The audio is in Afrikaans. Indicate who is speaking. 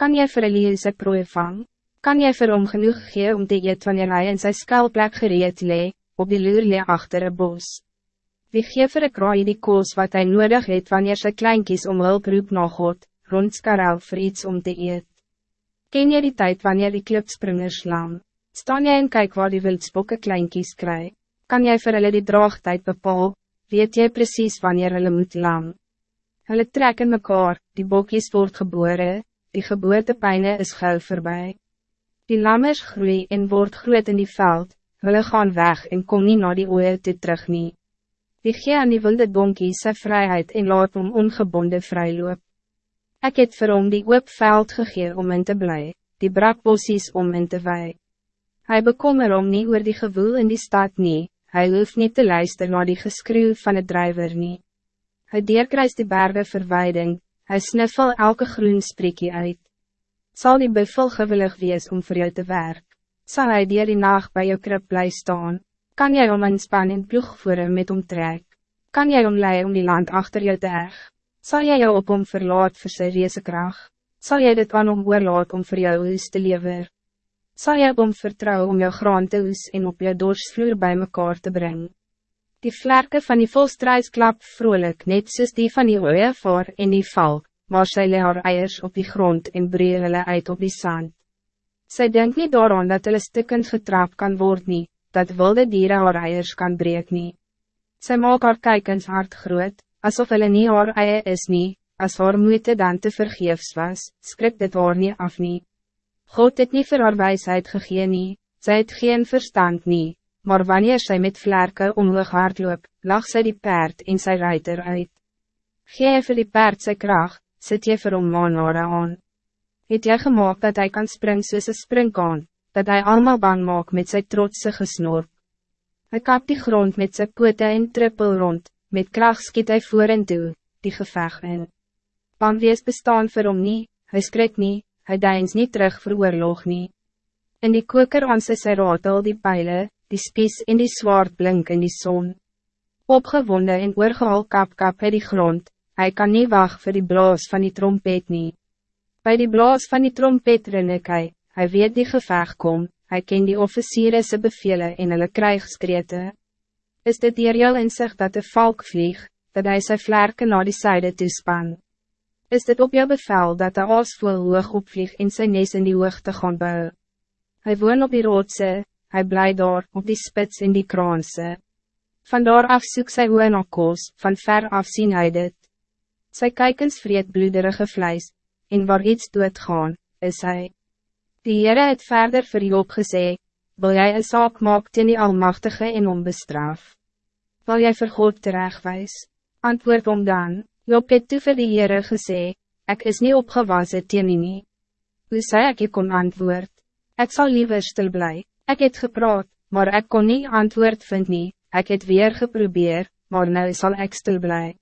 Speaker 1: Kan jy vir Elias een prooi vang? Kan jy vir hom genoeg gee om te eet wanneer hy in sy skuilplek gereed lee, op die loer lee achter een bos? Wie gee vir een kraai die koos wat hij nodig het wanneer sy kleinkies om hulp roep na God, rondskarel vir iets om te eet? Ken jy die tijd wanneer die klipspringers slaan? Staan jy en kyk waar die wildspokke kleinkies kry? Kan jy vir hulle die draagtijd bepaal? Weet jy precies wanneer hulle moet lang? Hulle trek in mekaar, die bokjes word geboren, die geboortepijne is gauw voorbij. Die lammers groei en word groot in die veld, hulle gaan weg en kom niet naar die oe toe terug nie. Die gee aan die wilde donkie sy vrijheid en laat om ongebonde vryloop. Ik het vir hom die oop veld gegee om in te bly, die brakbossies om in te wei. Hij bekommer om niet oor die gewoel in die stad nie, hy hoef niet te luisteren naar die geskreeuw van het drijver nie. Hy deerkruis die bergen verwijding, Hij sniffel elke groen spreekje uit. Zal die buffel gewillig wees om voor jou te werk? Zal hij die die nacht bij jou krip blij staan? Kan jij om een span in ploeg voeren met omtrek? Kan jij omlei om die land achter jou te erg? Zal jij jou op om verlaat voor zijn reesekracht? Zal jij dit aan om oorlaat om voor jou huis te lever? Zal jij om vertrouwen om jou graan te huis en op jou doorsvloer bij mekaar te brengen? Die vlerke van die volstruis klap vrolijk net soos die van die ooievaar en die valk, maar sy le haar eiers op die grond en breer hulle uit op die sand. Sy denkt niet daaraan dat hulle stikkend getrap kan worden, nie, dat wilde dieren haar eiers kan breek nie. Sy maak haar kijkens hart groot, alsof hulle nie haar eie is nie, as haar moeite dan te vergeefs was, skrik dit haar nie af nie. God het nie vir haar wijsheid gegee nie, sy het geen verstand nie, maar wanneer zij met vlerken omhoog hardloop, lag zij die paard in zijn ruiter uit. Geef die paard sy kracht, sit jy vir hom maanare aan. Het jy gemaakt dat hij kan spring soos een springkaan, dat hij allemaal bang maak met zijn trotse gesnorp. Hij kap die grond met zijn pote en trippel rond, met kracht skiet hy voor en toe, die geveg in. Bang wees bestaan vir hom nie, hy skrik nie, hy deins nie terug vir oorlog nie. In die koker aan sy sy ratel die pijlen, die spies en die zwaard blink in die zon. Opgewonden en oorgehal kap kap hy die grond, hij kan niet wacht voor die blaas van die trompet niet. Bij die blaas van die trompet rinnik hy, hy weet die geveg kom, hij ken die officieren se bevelen in hulle krijgskrete. Is dit hier jou inzicht dat de valk vlieg, dat hij sy vlerke naar die zijde toespan? Is dit op jou bevel dat de aasvoel hoog opvlieg in sy nes in die hoogte gaan bou? Hij woon op die roodse, hij blij daar, op die spits in die kraanse. Vandaar af soek sy hoe na koos, van ver af sien hy dit. Sy kykens vreet bloederige vlijs, en waar iets doodgaan, is hij. Die Heere het verder vir Job gesê, wil jy een saak maak teen die Almachtige en onbestraf? Wil jy vir God terechtwijs? Antwoord om dan, Job het toe vir die Heere gesê, ek is niet opgewassen teen nie. Hoe sê ek kon antwoord? Ik zal liever stil blij. Ik het gepraat, maar ik kon niet antwoord vinden. Ik het weer geprobeerd, maar nu zal ik stil blij.